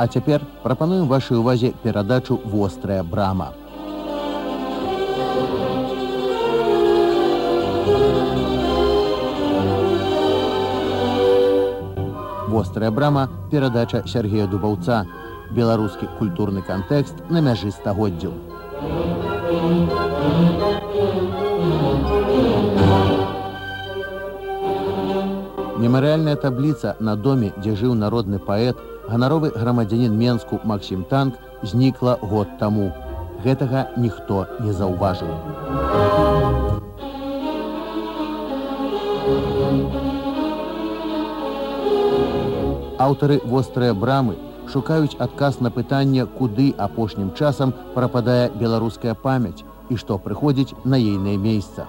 А цяпер прапануем вашай увазе перадачу вострая брама. Вострая брама перадача Сергея Дубаўца, беларускі культурны кантэкст на мяжы стагоддзяў. Мемарыяльная табліца на доме, дзе жыў народны паэт, ганаровы грамадзянін Менску Максім Танк знікла год таму. Гэтага ніхто не заўважыў. Аўтары вострыя брамы шукаюць адказ на пытанне, куды апошнім часам прападае беларуская памяць і што прыходзіць на ейнае месца.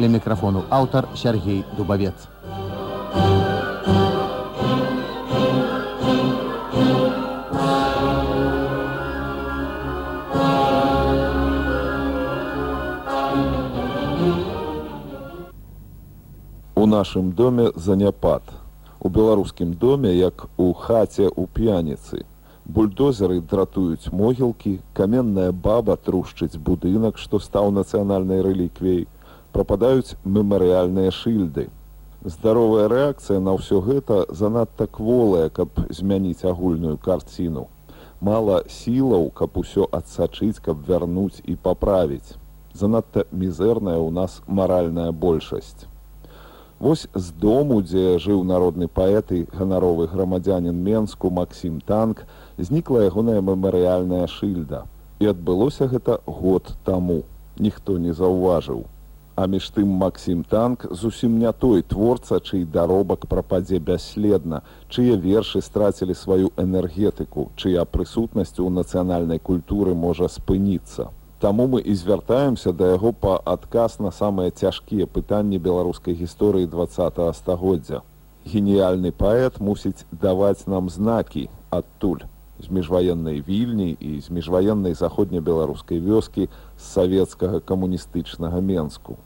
Для мікрафону аўтар Сергей Дубавец. У нашым доме заняпад. У беларускім доме, як у хаце ў п'яніцы. Бульдозеры дратуюць могілкі, каменная баба трушчыць будынак, што стаў нацыянальнай рэліквей, прападаюць мемарыяльныя шыльды. Здаровая рэакцыя на ўсё гэта занадта кволая, каб змяніць агульную карціну. Мала сілаў, каб усё адсачыць, каб вярнуць і паправіць. Занадта мізэрная ў нас маральная большасць. Вось з дому, дзе жыў народны паэт і ганаровы грамадзянин Менску Максім Танк, знікла ягоная мемарыяльная шыльда. І адбылося гэта год таму. Ніхто не заўважыў. А між тым Максім Танк зусім не той творца, чый даробак прападзе бясследна, чые вершы страцілі сваю энергетыку, чыя прысутнасць у нацыянальнай культуры можа спыніцца. Таму мы і звяртаемся да яго па адказ на самыя цяжкія пытанні беларускай гісторыі два стагоддзя. Геніяльны паэт мусіць даваць нам знакі адтуль з міжваеннай вільні і з міжваеннай заходнебеларускай вёскі з савецкага камуністычнага менску.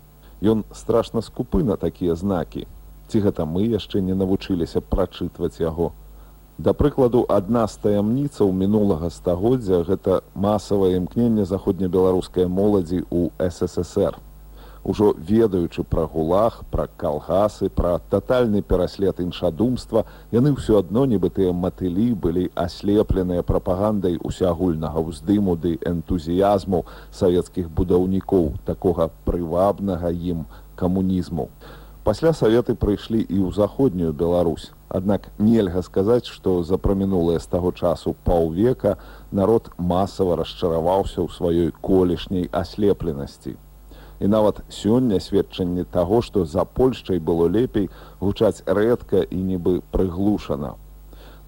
Ён страшна скупы на такія знакі. Ці гэта мы яшчэ не навучыліся прачытваць яго, Да прыкладу, адна з таямніцаў мінулага стагоддзя гэта масавае імкненне заходнебеларускай моладзі ў ССР. Ужо ведаючы пра гулах, пра калгасы, пра татальны пераслед іншадумства, яны ўсё адно нібытыя матылі былі аслепленыя прапагандай усеагульнага ўздыму ды энтузіязму савецкіх будаўнікоў такога прывабнага ім камунізму. Пасля саветы прыйшлі і ў заходнюю Беларусь. Аднак нельга сказаць, што за прамінулае з таго часу паўвека народ масава расчараваўся ў сваёй колішняй аслепленасці. І нават сёння сведчанне таго, што за Польшчай было лепей гучаць рэдка і нібы прыглушана.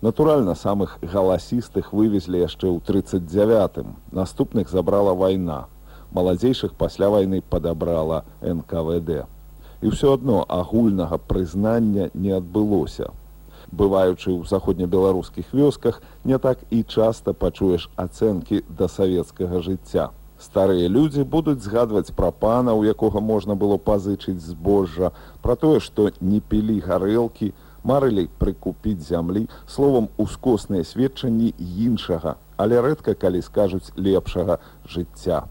Натуральна, самых галасістых вывезлі яшчэ ў 39. Наступных забрала вайна. Маладзейшых пасля вайны падабрала НКВД. І ўсё адно агульнага прызнання не адбылося бываючы ў заходнебеларускіх вёсках не так і часта пачуеш ацэнкі да савецкага жыцця старыя людзі будуць згадваць пра пана у якога можна было пазычыць збожжа пра тое што не пілі гарэлкі марылі прыкупіць зямлі словам ускосныя сведчанні іншага але рэдка калі скажуць лепшага жыцця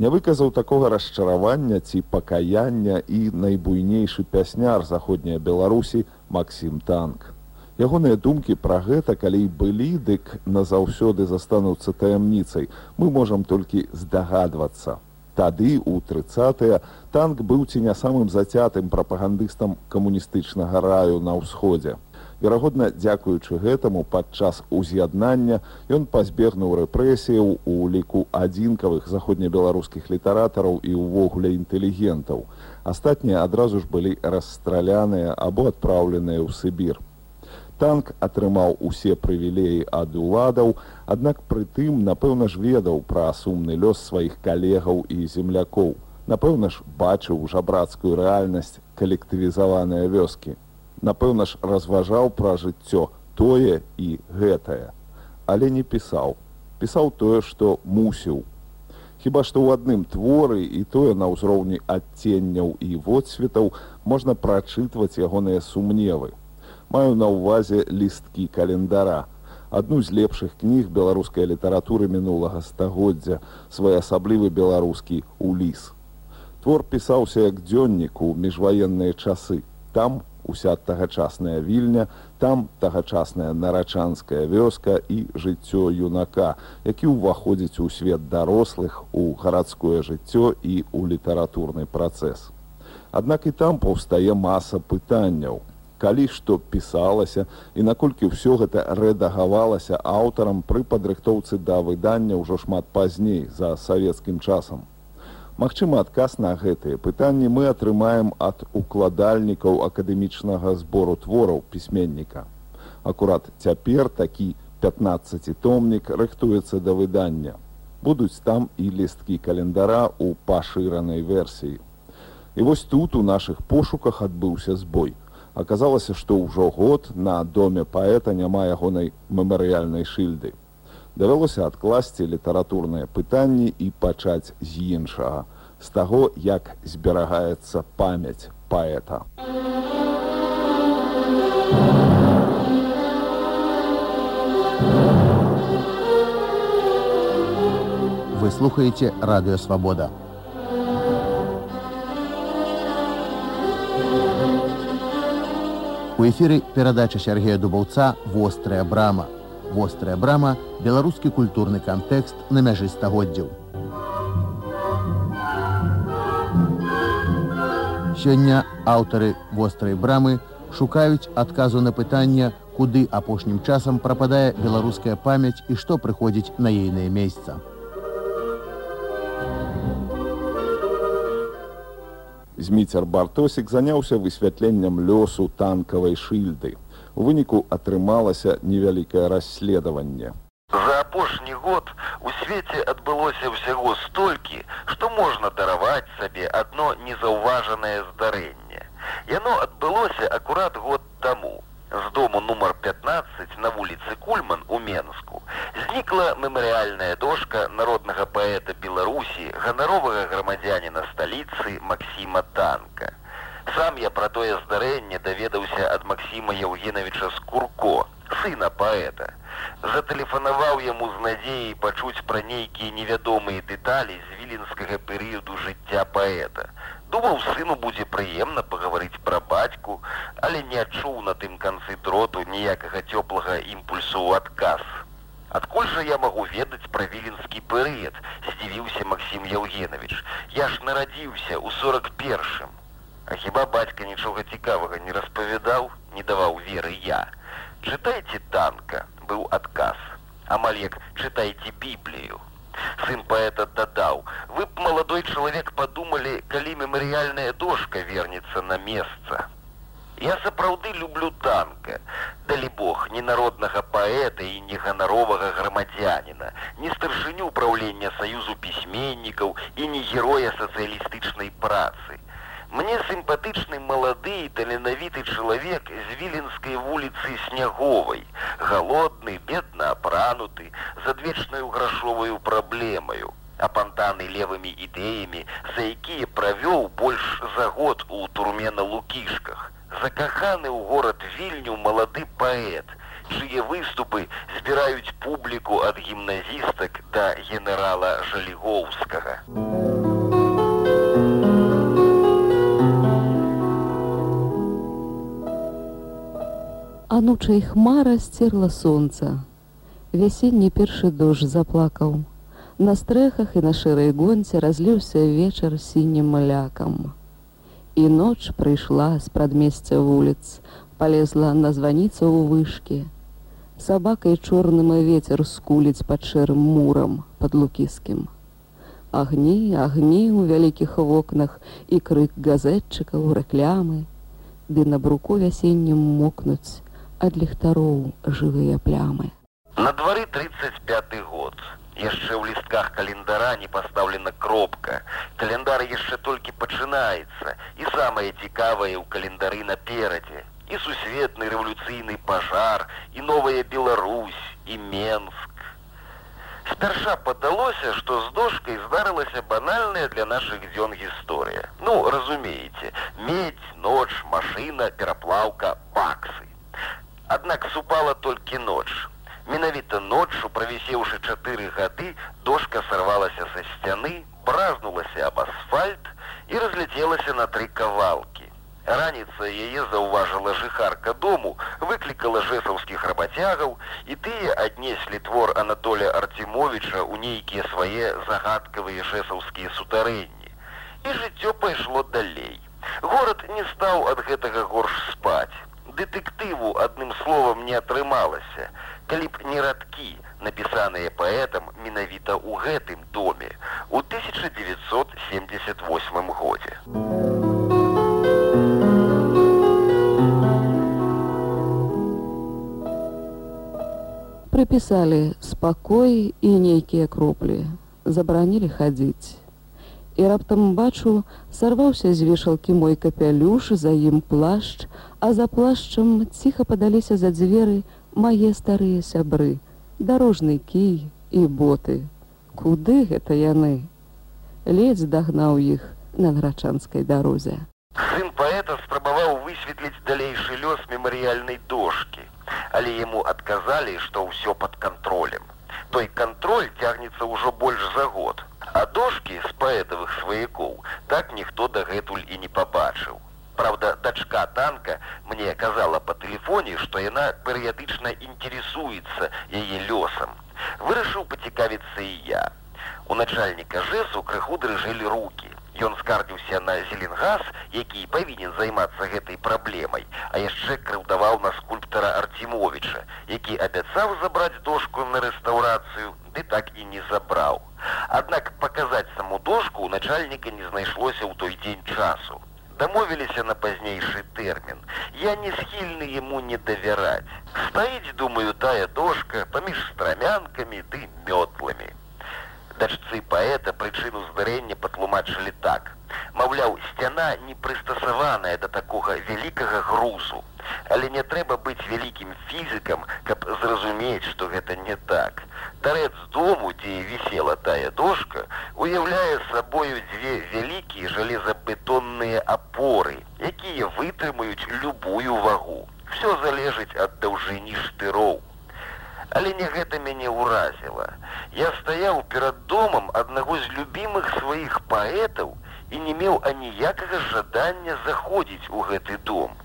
не выказаў такога расчаравання ці пакаяння і найбуйнейшы пясняр заходняй беларусі Максім танк. Ягоныя думкі пра гэта, калі і былі, дык назаўсёды застануцца таямніцай, мы можам толькі здагадвацца. Тады у трыцатыя танк быў ці не самым зацятым прапагандыстам камуністычнага раю на ўсходзе. Верагодна, дзякуючы гэтаму падчас уз'яднання ён пазбегнуў рэпрэсіяў у ліку адзінкавых заходнебеларускіх літаратараў і ўвогуле інтэлігентаў астатнія адразу ж былі расстраляныя або адпраўленыя ў сыбір. Танк атрымаў усе прывілеі ад уладаў, аднак прытым, напэўна ж ведаў пра сумны лёс сваіх калегаў і землякоў. Напэўна ж бачыў жабрацкую рэальнасць калектывізаваныя вёскі. Напэўна ж разважаў пра жыццё тое і гэтае, але не пісаў. Пісаў тое, што мусіў. Хіба што ў адным творы і тое на ўзроўні адценняў і водсветаў можна прачытваць ягоныя сумневы. Маю на ўвазе лісткі календара. Адну з лепшых кніг беларускай літаратуры мінулага стагоддзя, своеасаблівы беларускі уліс. Твор пісаўся як дзённік у міжваенныя часы. Там уся тагачасная вільня, там тагачасная нарачанская вёска і жыццё юнака, які ўваходзіць у свет дарослых, у гарадское жыццё і ў літаратурны працэс. Аднак і там паўстае маса пытанняў. Калі што пісалася і наколькі ўсё гэта рэдагавалася аўтарам пры падрыхтоўцы да выдання ўжо шмат пазней за савецкім часам. Магчыма, адказ на гэтыя пытанні мы атрымаем ад укладальнікаў акадэмічнага збору твораў пісьменніка. Акурат цяпер такі 15томнік рыхтуецца да выдання. Будуць там і лісткі календара ў пашыранай версіі. І вось тут у нашых пошуках адбыўся збой. Аказалася, што ўжо год на доме паэта няма ягонай мемарыяльнай шыльды. Давялося адкласці літаратурныя пытанні і пачаць з іншага з таго як зберагаецца памяць паэта. Вы слухаеце радыёвабода у эфіры перадача сергея дубаўца вострая брама вострая брама беларускі культурны кантэкст на мяжы стагоддзяў. Сёння аўтары вострай брамы шукаюць адказу на пытанне куды апошнім часам прападае беларуская памяць і што прыходзіць на ейнае месца зміцер бартосік заняўся высвятленнем лёсу танкавай шыльды У выніку атрымалася невялікае расследаванне. За апошні год у свеце адбылося ўсяго столькі, што можна дараваць сабе адно незаўважанае здарэнне. Яно адбылося акурат год таму. З дому нумар 15 на вуліцы Кульман у Менску знікла мемарыяльная дошка народнага паэта Беларусі, ганаровага грамадзяніна сталіцы Масіма Танка. Сам я пра тое здарэнне даведаўся ад Масіма Еўгенавіча Скурко, сына паэта. Затэлефанаваў яму з надзеяй пачуць пра нейкія невядомыя дэталі з віленскага перыяду жыцця паэта. Думаў сыну будзе прыемна пагаварыць пра бацьку, але не адчуў на тым канцы дроту ніякага цёплага імпульсу ў адказ. Адкуль жа я магу ведаць пра віленскі перыяд, здзівіўся Масім Яўгенавіч. Я ж нарадзіўся ў 41. А хіба бацька нічога цікавага не распавядаў, не даваў веры я. Чытайце танка, быў адказ. Амаль як чытайце біблію. Сын паэта дадаў: вы б маладой чалавек падумалі, калі мемарыяльная дошка вернецца на месца. Я сапраўды люблю танка. Далі Бог не народнага паэта і не ганаровага грамадзяніна, не старшыню ўпраўлення саюзу пісьменнікаў і не героя сацыялістычнай працы. Мне сімпатычны малады і таленавіты чалавек з віленскай вуліцы сняговай, галодны, бедна апрануты, з адвечнаю грашоваю праблемаю, апантаны левымі ідэямі, за якія правёў больш за год у турме на лукішках. Закаханы ў горад вільню малады паэт, чые выступы збіраюць публіку ад гімназістак да генерала жалігоўскага. Анучай хмара сцерла сонца. Вясенні першы дождж заплакаў. На стрэхах і на шэрай гонце разліўся вечар сінім малякам. І ноч прыйшла з прадмесця вуліц, полезла на званіцу ў вышкі. Сабакай чорным ветер скуліць пад шэрым мурам пад лукіскім. Агні, агні ў вялікіх вокнах і крык газетчыкаў рэклямы, ды на бруку вясеннім мокнуць, ад ліхтароў жывыя плямы. На двары 35 год. Яшчэ ў лістках календара не пастаўлена кропка. Календар яшчэ толькі пачынаецца і самае цікавае ў календары наперадзе. І сусветны рэвалюцыйны пажар, і новая Беларусь, і Менск. Спярша падалося, што з дошкай здарылася банальная для нашых дзён гісторыя. Ну, разумееце, медь, ноч, машына, пераплаўка, баксы. Аднак супала толькі ноч. Менавіта ноччу, правісеўшы чатыры гады, дошка сарвалася са сцяны, бразнулася аб асфальт і разляцелася на тры кавалкі. Раніца яе заўважыла жыхарка дому, выклікала жэсаўскіх рабацягаў, і тыя аднеслі твор Анатоля Арцімовича ў нейкія свае загадкавыя жэсаўскія сутарэнні. І жыццё пайшло далей. Горад не стаў ад гэтага горш спаць. Дэтэктыву адным словам не атрымалася, калі б не радкі, напісаныя паэтам менавіта ў гэтым доме у 1978 годзе. Прыпісалі спакой і нейкія кроплі, забаранілі хадзіць. І раптам бачу, сарваўся з вешалкі мой капялюш, за ім плашч, а за плашчам ціха падаліся за дзверы мае старыя сябры, дарожны кій і боты. Куды гэта яны? Ледзь дагнаў іх на грачанскай дарозе. Сын паэта спрабаваў высветліць далейшы лёс мемарыяльнай дошкі але яму адказалі, што ўсё под кантролем. Той кантроль цягнецца ўжо больш за год. А дошкі з паэтавых сваякоў так ніхто дагэтуль і не пабачыў. Праўда, дачка танка мне казала па тэлефоне, што яна перыядычна інтэресуецца яе лёсам. Вырашыў пацікавіцца і я. У начальніка жэсу крыху дрыжэлі руки. Ён скардзіўся на зеленгаз, які павінен займацца гэтай праблемай, а яшчэ крыўдаваў на скульптара Арцімовича, які абяцаў забраць дошку на рэстаўрацыю, ды так і не забраў. Аднак паказаць саму дошку у начальніка не знайшлося ў той дзень часу. Дамовіліся на пазнейшы тэрмін. Я не схільны яму не давяраць. Стаіць, думаю, тая дошка паміж страмянкамі ды мётламі дачцы паэта прычыну здарэння патлумачылі так. Маўляў, сцяна не прыстасаваная да такога вялікага грузу. Але не трэба быць вялікім фізікам, каб зразумець, што гэта не так. Тарэц дому, дзе вісела тая дошка, уяўляе сабою дзве вялікія жалезабетонныя апоры, якія вытрымаюць любую вагу. Всё залежыць ад даўжыні штыроў але не гэта мяне ўразіла. Я стаяў перад домам аднаго з любімых сваіх паэтаў і не меў аніякага жадання заходзіць у гэты дом.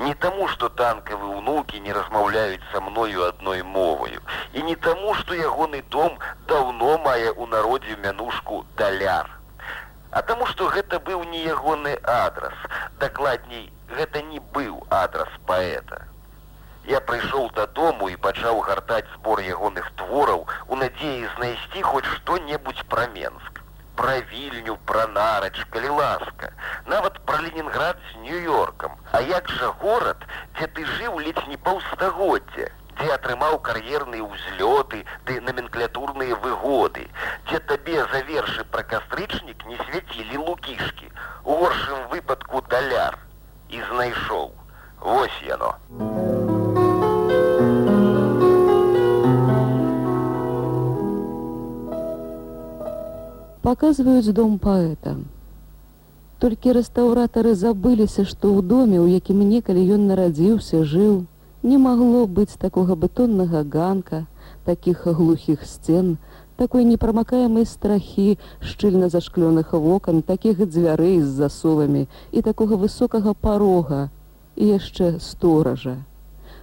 Не таму, што танкавы ўнукі не размаўляюць са мною адной моваю і не таму, што ягоны дом даўно мае ў народзе мянушку даляр. А таму, што гэта быў не ягоны адрас, дакладней, гэта не быў адрас паэта. Я прыйшоў дадому і пачаў гартаць збор ягоных твораў у надзеі знайсці хоць што-небудзь пра Менск. Пра вільню, пра нарач, калі ласка, нават пра Ленінград з нью-йоркам. А як жа горад, дзе ты жыў ледзь не паўстагоддзя, дзе атрымаў кар'ерныя ўзлёты ды наменклятурныя выгоды, дзе табе за вершы пра кастрычнік не свяцілі лукішкі, у горшым выпадку даляр і знайшоў. Вось яно. Паказваюць дом паэта. Толькі рэстаўратары забыліся, што ў доме, у якім некалі ён нарадзіўся, жыў, не магло быць такога бетоннага ганка, такіх глухіх сцен, такой непрамакаемай страхі шчыльна зашклёных вокон, такіх дзвярэй з засовамі і такога высокага парога і яшчэ стоража.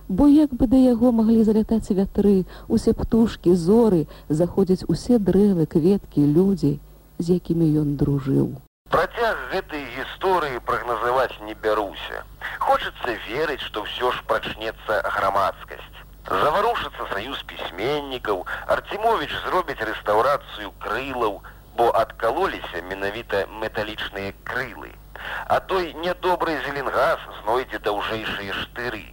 Бо як бы да яго маглі залятаць вятры, усе птушкі, зоры, заходзяць усе дрэвы, кветкі, людзі, з якімі ён дружыў. Працяг гэтай гісторыі прагназаваць не бяруся. Хочацца верыць, што ўсё ж пачнецца грамадскасць. Заварушыцца саюз пісьменнікаў, Арцімович зробіць рэстаўрацыю крылаў, бо адкалоліся менавіта металічныя крылы. А той нядобры зеленгаз знойдзе даўжэйшыя штыры.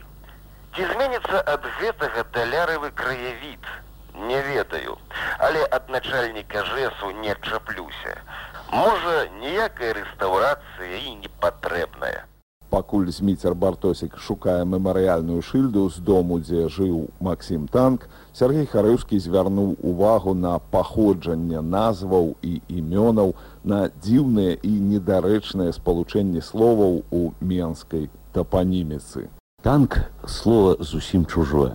Ці зменіцца ад гэтага далярывы краявід, не ведаю, але ад начальніка жэсу не адчаплюся. Можа, ніякая рэстаўрацыя і не патрэбная. пакуль зміцер бартосік шукае мемарыяльную шыльду з дому дзе жыў максім танк сергей харыўскі звярнуў увагу на паходжанне назваў і імёнаў на дзіўныя і недарэчныя спалучэнні словаў у менскай тапаніміцы танк слова зусім чужое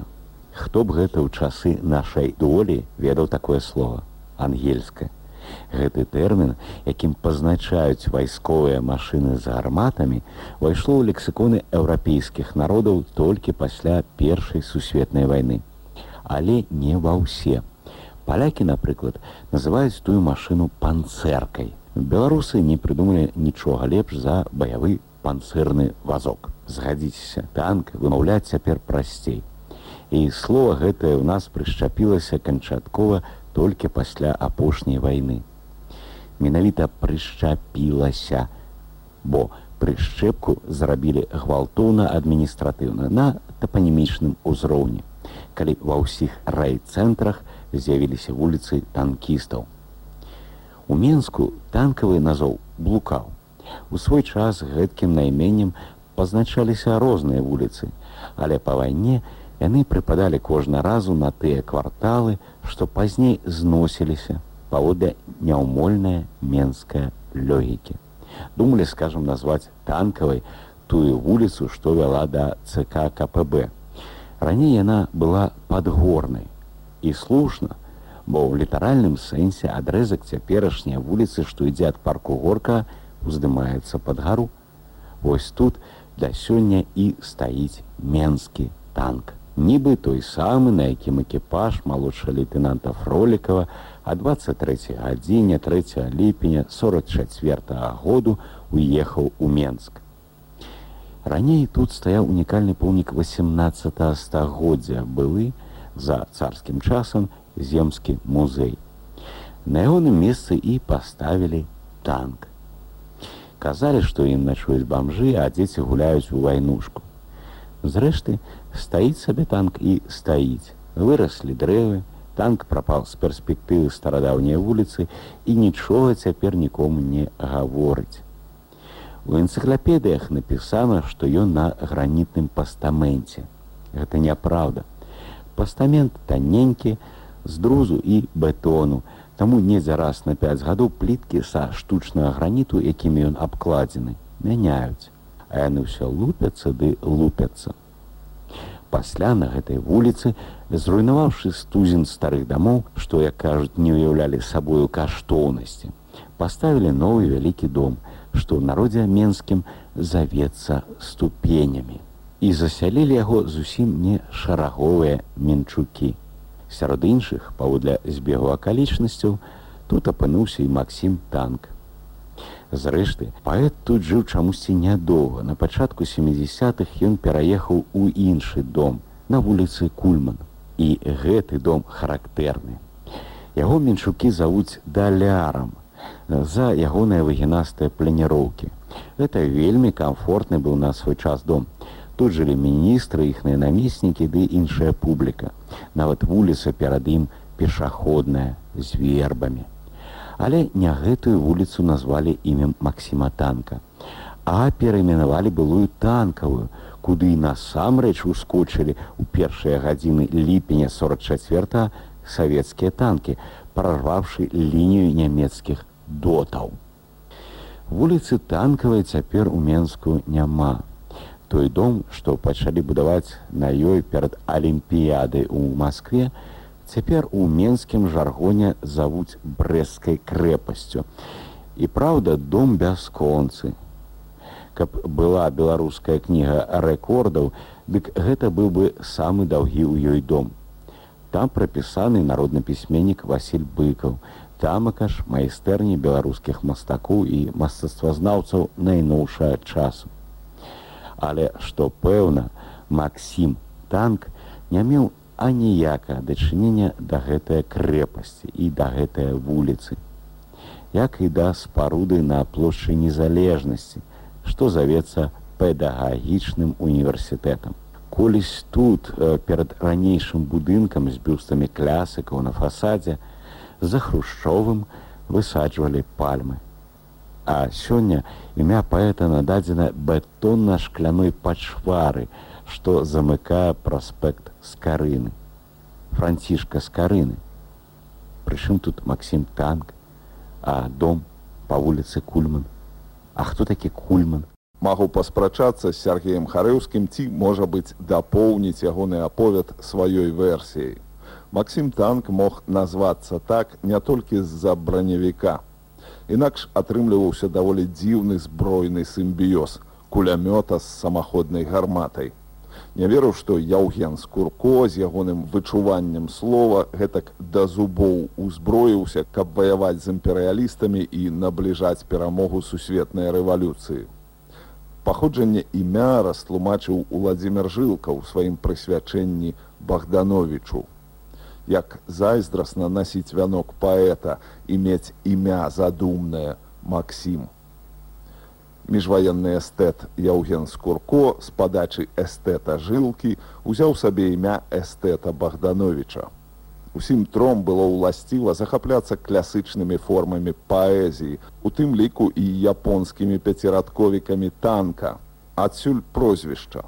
хто б гэта ў часы нашай долі ведаў такое слово ангельскае? Гэты тэрмін якім пазначаюць вайсковыя машыны з гарматамі ўвайшло ў лексіконы еўрапейскіх народаў толькі пасля першай сусветнай вайны. Але не ва ўсе. Палякі напрыклад называюць тую машыну панцэркай. Беларусы не прыдумалі нічога лепш за баявы панцырны вазок. Згадзіцеся танк вымаўляць цяпер прасцей і слова гэтае ў нас прышчапілася канчаткова толькі пасля апошняй вайны менавіта прышчапілася, бо прышчэпку зрабілі гвалтоўна адміністратыўна на тапанімічным узроўні, калі ва ўсіх райцэнтрах з'явіліся вуліцы танкістаў. У Менску танкавы назоў блукаў. У свой час гэткім найменнем пазначаліся розныя вуліцы, але па вайне яны прыпадалі кожна разу на тыя кварталы, што пазней зносіліся, паводле няўмольная менская лёгікі. Думалі, скажем, назваць танкавай тую вуліцу, што вяла да ЦК КПБ. Раней яна была падгорнай і слушна, бо ў літаральным сэнсе адрэзак цяперашняй вуліцы, што ідзе ад парку горка, уздымаецца пад гару. Вось тут для сёння і стаіць менскі танк. Нібы той самы, на якім экіпаж малодша лейтенанта Фролікава а 23 гадзіне 3 ліпеня 44 -го году уехаў у Менск. Раней тут стаяў унікальны помнік 18 стагоддзя былы за царскім часам земскі музей. На ягоным месцы і паставілі танк. Казалі, што ім начуюць бамжы, а дзеці гуляюць у вайнушку. Зрэшты, стаіць сабе танк і стаіць. Выраслі дрэвы, танк прапаў з перспектывы старадаўняй вуліцы і нічога цяпер нікому не гаворыць. У энцыклапедыях напісана, што ён на гранітным пастаменце. Гэта няправда. Пастамент танненькі з друзу і бетону, таму недзе раз на 5 гадоў пліткі са штучнага граніту, якімі ён абкладзены, мяняюць, а яны ўсё лупяцца ды лупяцца. Пасля на гэтай вуліцы зруйнаваўшы стузін старых дамоў што як кажуць не ўяўлялі сабою каштоўнасці паставілі новы вялікі дом што ў народзе менскім завецца ступенямі. І засялілі яго зусім не шараговыя менчукі. Сярод іншых паводле збегу акалічнасцяў тут апынуўся і максім танк Зрэшты, паэт тут жыў чамусьці нядоўга. На пачатку 70-х ён пераехаў у іншы дом на вуліцы Кульман. І гэты дом характэрны. Яго меншукі завуць далярам за ягоныя выгінастыя пляніроўкі. Гэта вельмі камфортны быў на свой час дом. Тут жылі міністры, іхныя намеснікі ды іншая публіка. Нават вуліца перад ім пешаходная з вербамі але не гэтую вуліцу назвалі імем Масіма танка, а перайменавалі былую танкавую, куды насамрэч ускочылі ў першыя гадзіны ліпеня 44 савецкія танкі, прарваўшы лінію нямецкіх дотаў. Вуліцы танкавай цяпер у Менску няма. Той дом, што пачалі будаваць на ёй перад алімпіядай у Маскве, цяпер у менскім жаргоне завуць брэскай крэпасцю. І праўда, дом бясконцы. Каб была беларуская кніга рэкордаў, дык гэта быў бы самы даўгі ў ёй дом. Там прапісаны народны пісьменнік Васіль быкаў, тамакаш майстэрні беларускіх мастакоў і мастацтвазнаўцаў найноўшага часу. Але што пэўна, Макссім танк не меў аніякага дачынення да гэтая крэпасці і да гэтыя вуліцы, як і да спаруды на плошчы незалежнасці, што завецца педагагічным універсітэтам. Колісь тут перад ранейшым будынкам з бюстамі клясыкаў на фасадзе за хрушчовым высаджвалі пальмы. А сёння імя паэта нададзена бетонна-шкляной пачвары, што замыкае праспект скарыны. Францішка скарыны. Прычым тут Макссім танк, а дом па вуліцы Кульман. А хто такі кульман? Магу паспрачацца з Сергеем Харэўскім ці, можа быць, дапоўніць ягоны аповед сваёй версіяй. Максім танк мог назвацца так не толькі з-за браневіка. Інакш атрымліваўся даволі дзіўны збройны сімбіёз кулямёта з самаходнай гарматай. Не веру, што Яўген скурко з ягоным вычуваннем слова гэтак да зубоў узброіўся, каб ваяваць з імперыялістамі і набліжаць перамогу сусветнай рэвалюцыі. Паходжанне імя растлумачыў Уладзімир жылка ў сваім прысвячэнні Богдановичу. Як зайздрасна насіць вянок паэта і мець імя задумнае Макссім. Міжваенны эстэт Яўген Скурко з падачы эстэта жылкі узяў сабе імя эстэта Богдановича. Усім тром было ўласціва захапляцца класычнымі формамі паэзіі, у тым ліку і японскімі пяцірадковікамі танка, адсюль прозвішча.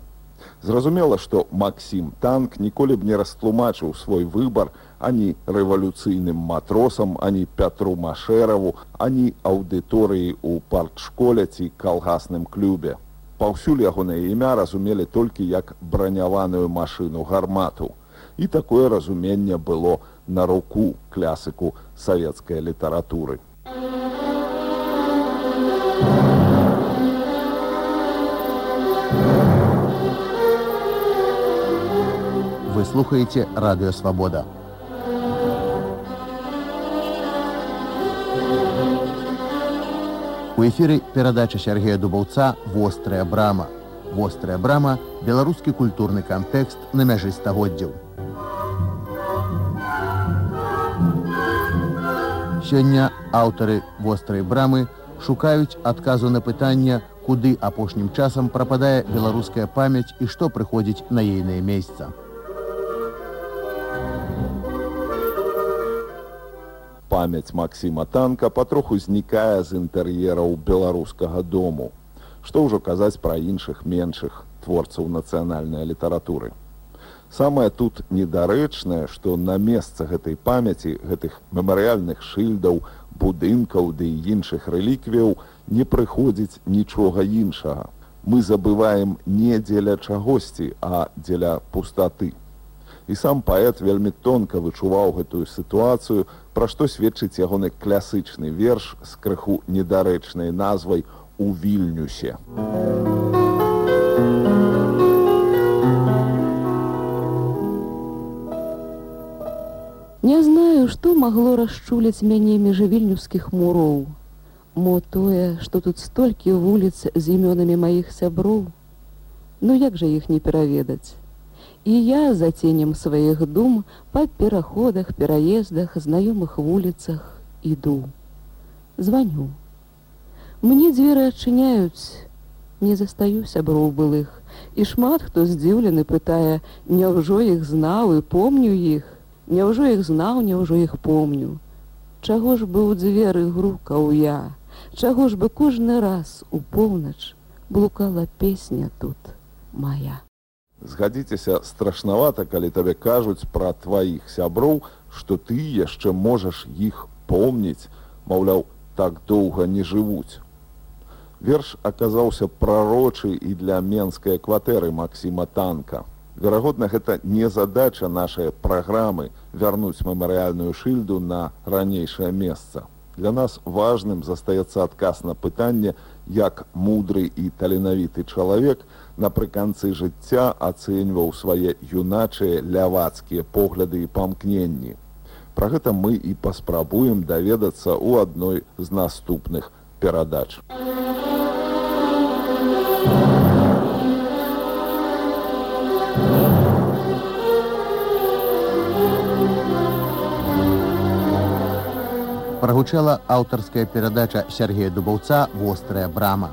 Зразумела, што Макссім танк ніколі б не растлумачыў свой выбар ані рэвалюцыйным матросам, ані Пятру Машэраву, ані аўдыторыі ў партшколе ці калгасным клубе. Паўсюль ягонае імя разумелі толькі як браняваную машыну гармату і такое разуменне было на руку клясыку савецкай літаратуры. Вы слухаеце радыёвабода. У эфіры перадача Сергея Дубаўца вострая брама. Вострая брама беларускі культурны кантэкст на мяжы стагоддзяў. Сёння аўтары вострай брамы шукаюць адказу на пытанне, куды апошнім часам прападае беларуская памяць і што прыходзіць на ейнае месца. Памяць Макссіма танка патроху знікае з інтэр'ераў беларускага дому. Што ўжо казаць пра іншых меншых творцаў нацыянальнай літаратуры. Самае тут недарэчнае, што на месца гэтай памяці гэтых мемарыяльных шыльдаў, будынкаў ды да іншых рэліквіяў не прыходзіць нічога іншага. Мы забываем не дзеля чагосьці, а дзеля пустаты. І сам паэт вельмі тонка вычуваў гэтую сітуацыю, пра што сведчыць ягоны класычны верш з крыху недарэчнай назвай у вільнюсе. Не знаю, што магло расчуляць мяне межавільнюскіх муроў. Мо тое, што тут столькі вуліц з імёнамі маіх сяброў. Ну як жа іх не пераведаць? І я за ценем сваіх дум па пераходах, пераездах, знаёмых вуліцах іду. Званю. Мне дзверы адчыняюць, не застаю сяброў былых. І шмат хто здзіўлены пытае, няўжо іх знаў і помню іх, Няўжо іх знаў, няўжо іх помню. Чаго ж бы ў дзверы грукаў я, Чаго ж бы кожны раз у поўнач блукала песня тут моя. Згадзіцеся страшнавата, калі табе кажуць пра тваіх сяброў, што ты яшчэ можаш іх помніць, маўляў, так доўга не жывуць. Верш аказаўся прарочы і для менскай кватэры Макссіма танка. Верагодна, гэта не задача нашай праграмы вярнуць мемарыяльную шыльду на ранейшае месца. Для нас важным застаецца адказ на пытанне, як мудры і таленавіты чалавек напрыканцы жыцця ацэньваў свае юначыя лявацкія погляды і памкненні. Пра гэта мы і паспрабуем даведацца ў адной з наступных перадач. Прагучала аўтарская перадача Сергея Дубаўца вострая брама.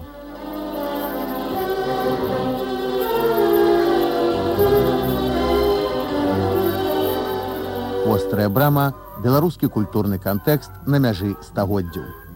Вострая брама беларускі культурны кантэкст на мяжы стагоддзяў.